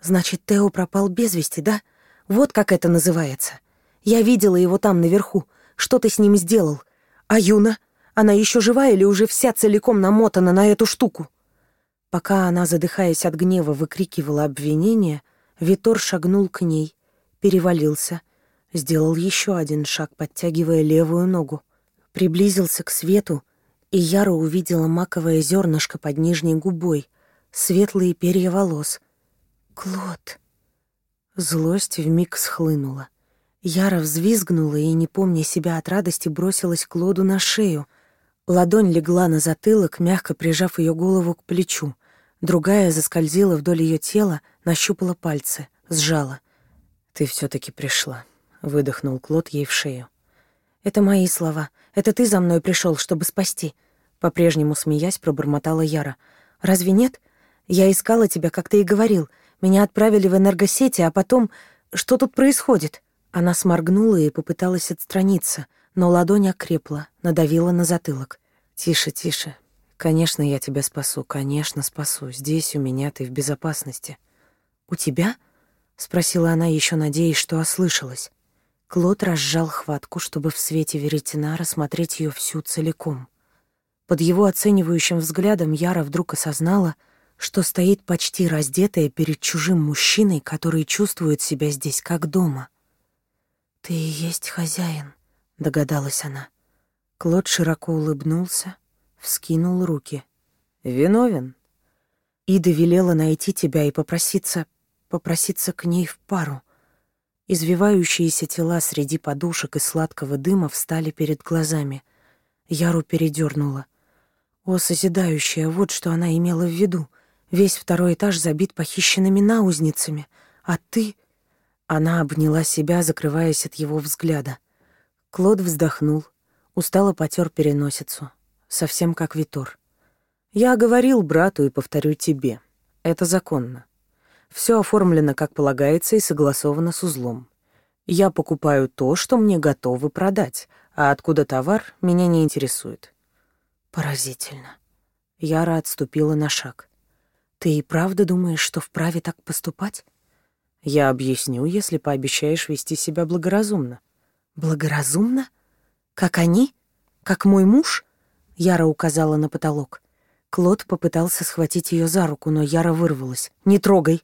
«Значит, Тео пропал без вести, да? Вот как это называется. Я видела его там, наверху. Что ты с ним сделал? А Юна? Она еще жива или уже вся целиком намотана на эту штуку?» Пока она, задыхаясь от гнева, выкрикивала обвинения, Витор шагнул к ней, перевалился — Сделал еще один шаг, подтягивая левую ногу. Приблизился к свету, и Яра увидела маковое зернышко под нижней губой, светлые перья волос. «Клод!» Злость вмиг схлынула. Яра взвизгнула и, не помня себя от радости, бросилась Клоду на шею. Ладонь легла на затылок, мягко прижав ее голову к плечу. Другая заскользила вдоль ее тела, нащупала пальцы, сжала. «Ты все-таки пришла», выдохнул Клод ей в шею. «Это мои слова. Это ты за мной пришел, чтобы спасти». По-прежнему смеясь, пробормотала Яра. «Разве нет? Я искала тебя, как ты и говорил. Меня отправили в энергосети, а потом... Что тут происходит?» Она сморгнула и попыталась отстраниться, но ладонь окрепла, надавила на затылок. «Тише, тише. Конечно, я тебя спасу, конечно, спасу. Здесь у меня ты в безопасности». «У тебя?» — спросила она, еще надеясь, что ослышалась. Клод разжал хватку, чтобы в свете веретена рассмотреть ее всю целиком. Под его оценивающим взглядом Яра вдруг осознала, что стоит почти раздетая перед чужим мужчиной, который чувствует себя здесь как дома. «Ты и есть хозяин», — догадалась она. Клод широко улыбнулся, вскинул руки. «Виновен?» Ида велела найти тебя и попроситься... попроситься к ней в пару — Извивающиеся тела среди подушек и сладкого дыма встали перед глазами. Яру передернула. О, созидающая, вот что она имела в виду. Весь второй этаж забит похищенными наузницами. А ты... Она обняла себя, закрываясь от его взгляда. Клод вздохнул, устало потер переносицу, совсем как Витор. «Я говорил брату и повторю тебе. Это законно. Все оформлено, как полагается, и согласовано с узлом. Я покупаю то, что мне готовы продать, а откуда товар, меня не интересует. Поразительно. Яра отступила на шаг. Ты и правда думаешь, что вправе так поступать? Я объясню, если пообещаешь вести себя благоразумно. Благоразумно? Как они? Как мой муж? Яра указала на потолок. Клод попытался схватить ее за руку, но Яра вырвалась. «Не трогай!»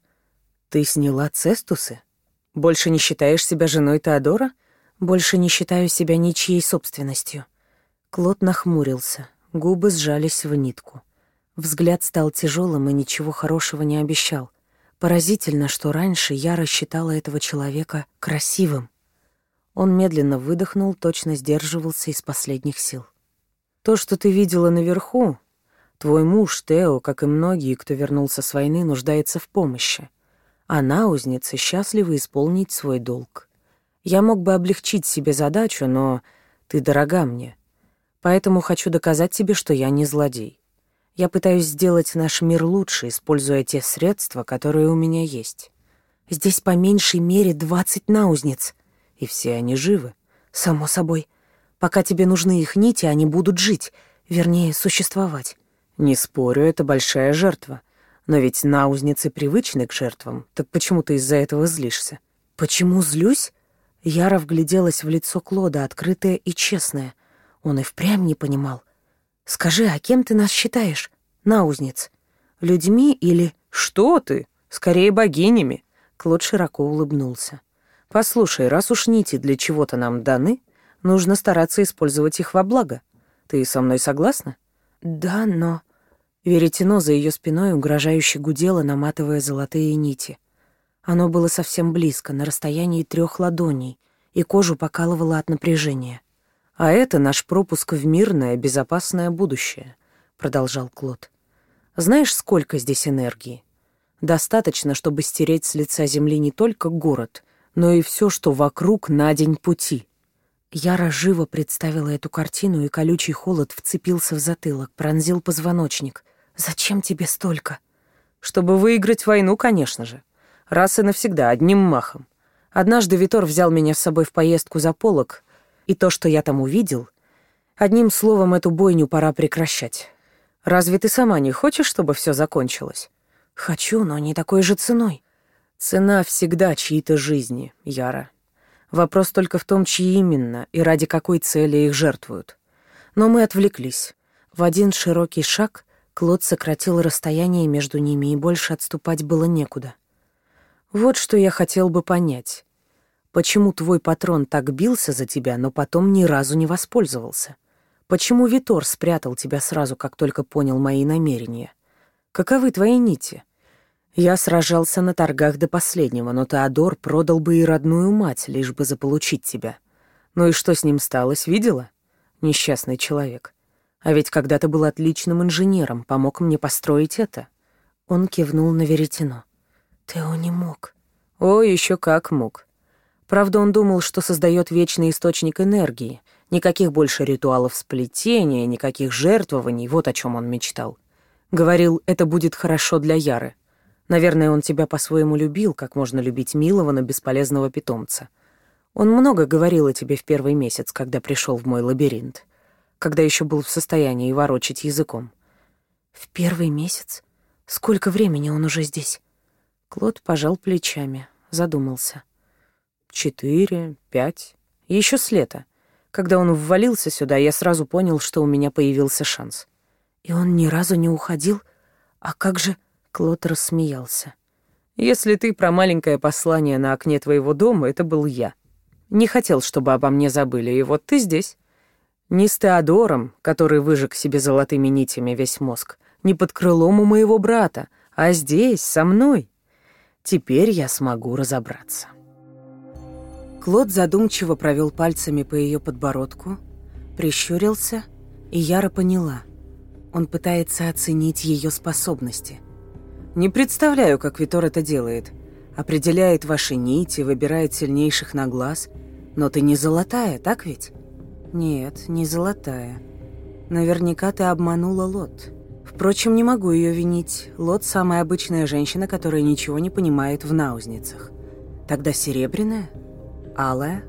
«Ты сняла цестусы? Больше не считаешь себя женой Теодора?» «Больше не считаю себя ничьей собственностью». Клод нахмурился, губы сжались в нитку. Взгляд стал тяжелым и ничего хорошего не обещал. Поразительно, что раньше я рассчитала этого человека красивым. Он медленно выдохнул, точно сдерживался из последних сил. «То, что ты видела наверху, твой муж, Тео, как и многие, кто вернулся с войны, нуждается в помощи а наузницы счастливы исполнить свой долг. Я мог бы облегчить себе задачу, но ты дорога мне. Поэтому хочу доказать тебе, что я не злодей. Я пытаюсь сделать наш мир лучше, используя те средства, которые у меня есть. Здесь по меньшей мере двадцать наузниц, и все они живы. Само собой. Пока тебе нужны их нити, они будут жить, вернее, существовать. Не спорю, это большая жертва. Но ведь наузницы привычны к жертвам, так почему ты из-за этого злишься? Почему злюсь? Яра вгляделась в лицо Клода, открытое и честное. Он и впрямь не понимал. «Скажи, а кем ты нас считаешь? Наузниц? Людьми или...» «Что ты? Скорее богинями!» Клод широко улыбнулся. «Послушай, раз уж нити для чего-то нам даны, нужно стараться использовать их во благо. Ты со мной согласна?» «Да, но...» Веретено за ее спиной угрожающе гудело, наматывая золотые нити. Оно было совсем близко, на расстоянии трех ладоней, и кожу покалывало от напряжения. «А это наш пропуск в мирное, безопасное будущее», — продолжал Клод. «Знаешь, сколько здесь энергии? Достаточно, чтобы стереть с лица земли не только город, но и все, что вокруг на день пути». Яра живо представила эту картину, и колючий холод вцепился в затылок, пронзил позвоночник — «Зачем тебе столько?» «Чтобы выиграть войну, конечно же. Раз и навсегда, одним махом. Однажды Витор взял меня с собой в поездку за полок, и то, что я там увидел... Одним словом, эту бойню пора прекращать. Разве ты сама не хочешь, чтобы все закончилось?» «Хочу, но не такой же ценой». «Цена всегда чьей-то жизни, Яра. Вопрос только в том, чьи именно и ради какой цели их жертвуют. Но мы отвлеклись. В один широкий шаг Клод сократил расстояние между ними, и больше отступать было некуда. «Вот что я хотел бы понять. Почему твой патрон так бился за тебя, но потом ни разу не воспользовался? Почему Витор спрятал тебя сразу, как только понял мои намерения? Каковы твои нити?» Я сражался на торгах до последнего, но Теодор продал бы и родную мать, лишь бы заполучить тебя. Ну и что с ним сталось, видела? Несчастный человек. А ведь когда-то был отличным инженером, помог мне построить это». Он кивнул на веретено. «Тео не мог». «О, еще как мог». Правда, он думал, что создает вечный источник энергии. Никаких больше ритуалов сплетения, никаких жертвований, вот о чем он мечтал. Говорил, это будет хорошо для Яры. Наверное, он тебя по-своему любил, как можно любить милого, но бесполезного питомца. Он много говорил о тебе в первый месяц, когда пришел в мой лабиринт когда еще был в состоянии ворочать языком. «В первый месяц? Сколько времени он уже здесь?» Клод пожал плечами, задумался. «Четыре, пять. Еще с лета. Когда он ввалился сюда, я сразу понял, что у меня появился шанс». «И он ни разу не уходил? А как же...» Клод рассмеялся. «Если ты про маленькое послание на окне твоего дома, это был я. Не хотел, чтобы обо мне забыли, и вот ты здесь». Ни с Теодором, который выжег себе золотыми нитями весь мозг, ни под крылом у моего брата, а здесь, со мной. Теперь я смогу разобраться. Клод задумчиво провел пальцами по ее подбородку, прищурился, и Яра поняла. Он пытается оценить ее способности. «Не представляю, как Витор это делает. Определяет ваши нити, выбирает сильнейших на глаз. Но ты не золотая, так ведь?» Нет, не золотая. Наверняка ты обманула Лот. Впрочем, не могу ее винить. Лот – самая обычная женщина, которая ничего не понимает в наузницах. Тогда серебряная? Алая?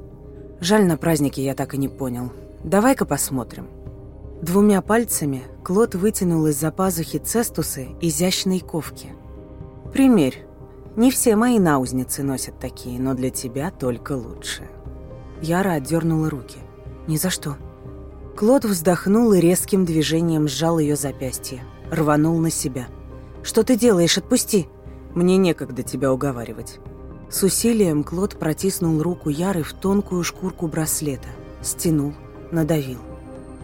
Жаль, на празднике я так и не понял. Давай-ка посмотрим. Двумя пальцами Клод вытянул из-за пазухи цестусы изящной ковки. «Примерь. Не все мои наузницы носят такие, но для тебя только лучше». Яра отдернула руки – ни за что. Клод вздохнул и резким движением сжал ее запястье. Рванул на себя. «Что ты делаешь? Отпусти!» «Мне некогда тебя уговаривать». С усилием Клод протиснул руку Яры в тонкую шкурку браслета. Стянул, надавил.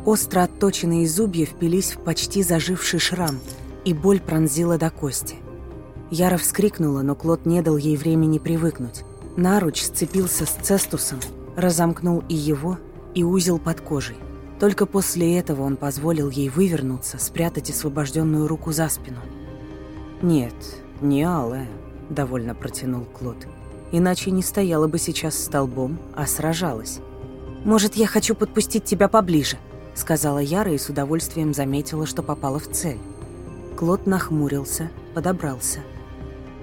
Остро отточенные зубья впились в почти заживший шрам, и боль пронзила до кости. Яра вскрикнула, но Клод не дал ей времени привыкнуть. Наруч сцепился с цестусом, разомкнул и его, и узел под кожей. Только после этого он позволил ей вывернуться, спрятать освобожденную руку за спину. «Нет, не алая», — довольно протянул Клод. «Иначе не стояла бы сейчас столбом, а сражалась». «Может, я хочу подпустить тебя поближе?» — сказала Яра и с удовольствием заметила, что попала в цель. Клод нахмурился, подобрался.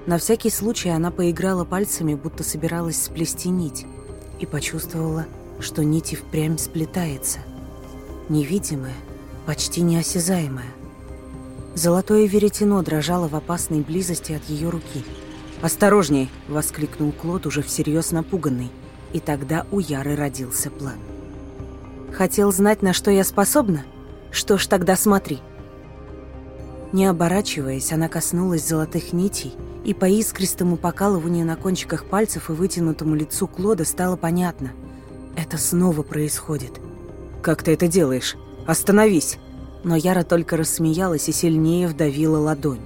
На всякий случай она поиграла пальцами, будто собиралась сплести нить, и почувствовала, что нити и впрямь сплетается. Невидимая, почти неосязаемая. Золотое веретено дрожало в опасной близости от ее руки. «Осторожней!» – воскликнул Клод, уже всерьез напуганный. И тогда у Яры родился план. «Хотел знать, на что я способна? Что ж, тогда смотри!» Не оборачиваясь, она коснулась золотых нитей, и по искристому покалыванию на кончиках пальцев и вытянутому лицу Клода стало понятно – это снова происходит. «Как ты это делаешь? Остановись!» Но Яра только рассмеялась и сильнее вдавила ладонь.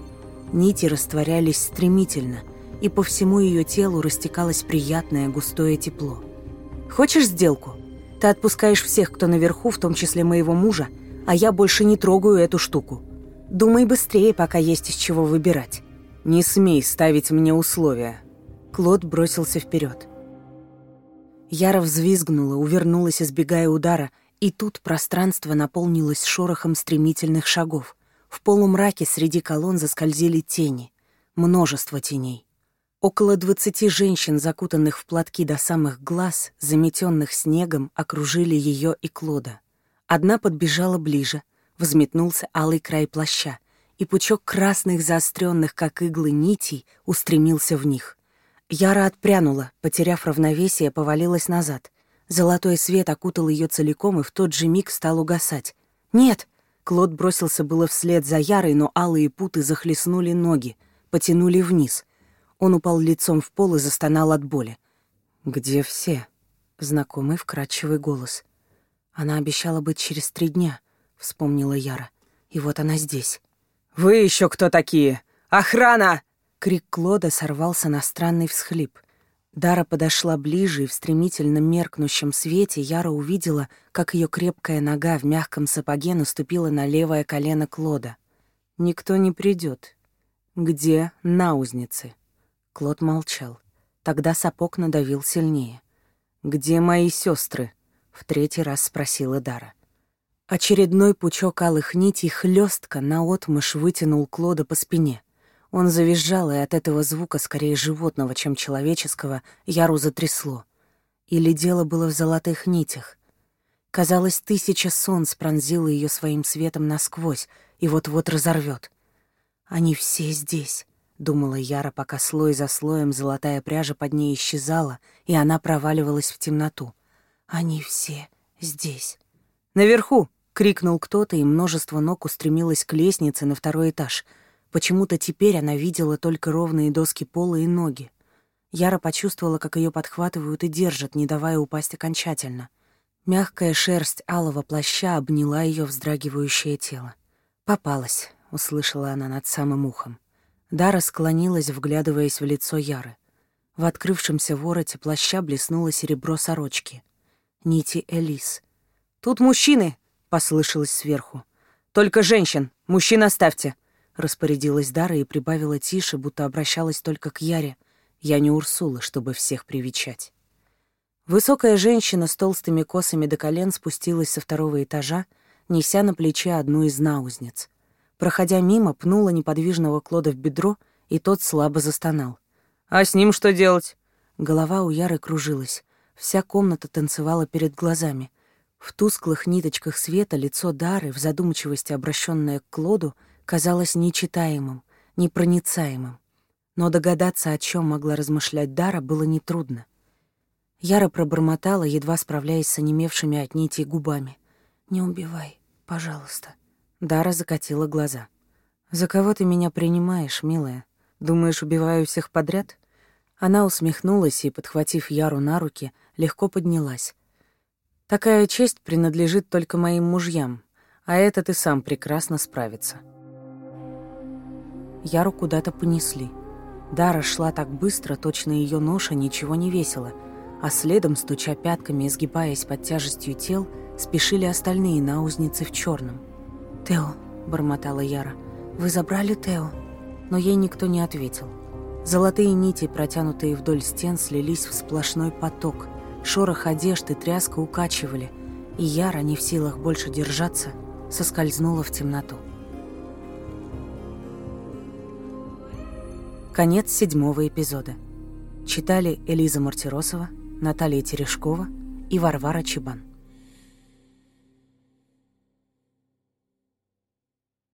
Нити растворялись стремительно, и по всему ее телу растекалось приятное густое тепло. «Хочешь сделку? Ты отпускаешь всех, кто наверху, в том числе моего мужа, а я больше не трогаю эту штуку. Думай быстрее, пока есть из чего выбирать». «Не смей ставить мне условия». Клод бросился вперед. Яра взвизгнула, увернулась, избегая удара, и тут пространство наполнилось шорохом стремительных шагов. В полумраке среди колонн заскользили тени. Множество теней. Около двадцати женщин, закутанных в платки до самых глаз, заметенных снегом, окружили ее и Клода. Одна подбежала ближе, взметнулся алый край плаща, и пучок красных заостренных, как иглы, нитей устремился в них. Яра отпрянула, потеряв равновесие, повалилась назад. Золотой свет окутал ее целиком и в тот же миг стал угасать. «Нет!» Клод бросился было вслед за Ярой, но алые путы захлестнули ноги, потянули вниз. Он упал лицом в пол и застонал от боли. «Где все?» — знакомый вкрадчивый голос. «Она обещала быть через три дня», — вспомнила Яра. «И вот она здесь». «Вы еще кто такие? Охрана!» Крик Клода сорвался на странный всхлип. Дара подошла ближе, и в стремительно меркнущем свете Яра увидела, как ее крепкая нога в мягком сапоге наступила на левое колено Клода. «Никто не придет. Где наузницы?» Клод молчал. Тогда сапог надавил сильнее. «Где мои сестры? в третий раз спросила Дара. Очередной пучок алых нитей хлёстко наотмашь вытянул Клода по спине. Он завизжал, и от этого звука, скорее животного, чем человеческого, Яру затрясло. Или дело было в золотых нитях. Казалось, тысяча солнц пронзила ее своим светом насквозь и вот-вот разорвет. «Они все здесь», — думала Яра, пока слой за слоем золотая пряжа под ней исчезала, и она проваливалась в темноту. «Они все здесь». «Наверху!» — крикнул кто-то, и множество ног устремилось к лестнице на второй этаж — Почему-то теперь она видела только ровные доски пола и ноги. Яра почувствовала, как ее подхватывают и держат, не давая упасть окончательно. Мягкая шерсть алого плаща обняла ее вздрагивающее тело. «Попалась», — услышала она над самым ухом. Дара склонилась, вглядываясь в лицо Яры. В открывшемся вороте плаща блеснуло серебро сорочки. Нити Элис. «Тут мужчины!» — послышалось сверху. «Только женщин! Мужчин оставьте!» Распорядилась Дара и прибавила тише, будто обращалась только к Яре. Я не Урсула, чтобы всех привечать. Высокая женщина с толстыми косами до колен спустилась со второго этажа, неся на плече одну из наузниц. Проходя мимо, пнула неподвижного Клода в бедро, и тот слабо застонал. «А с ним что делать?» Голова у Яры кружилась. Вся комната танцевала перед глазами. В тусклых ниточках света лицо Дары, в задумчивости обращенное к Клоду, — казалось нечитаемым, непроницаемым. Но догадаться, о чем могла размышлять Дара, было нетрудно. Яра пробормотала, едва справляясь с онемевшими от нитей губами. «Не убивай, пожалуйста». Дара закатила глаза. «За кого ты меня принимаешь, милая? Думаешь, убиваю всех подряд?» Она усмехнулась и, подхватив Яру на руки, легко поднялась. «Такая честь принадлежит только моим мужьям, а это ты сам прекрасно справится». Яру куда-то понесли. Дара шла так быстро, точно ее ноша ничего не весила, а следом, стуча пятками и сгибаясь под тяжестью тел, спешили остальные наузницы в черном. «Тео», — бормотала Яра, — «вы забрали Тео?» Но ей никто не ответил. Золотые нити, протянутые вдоль стен, слились в сплошной поток. Шорох одежды, тряска укачивали, и Яра, не в силах больше держаться, соскользнула в темноту. Конец седьмого эпизода. Читали Элиза Мартиросова, Наталья Терешкова и Варвара Чебан.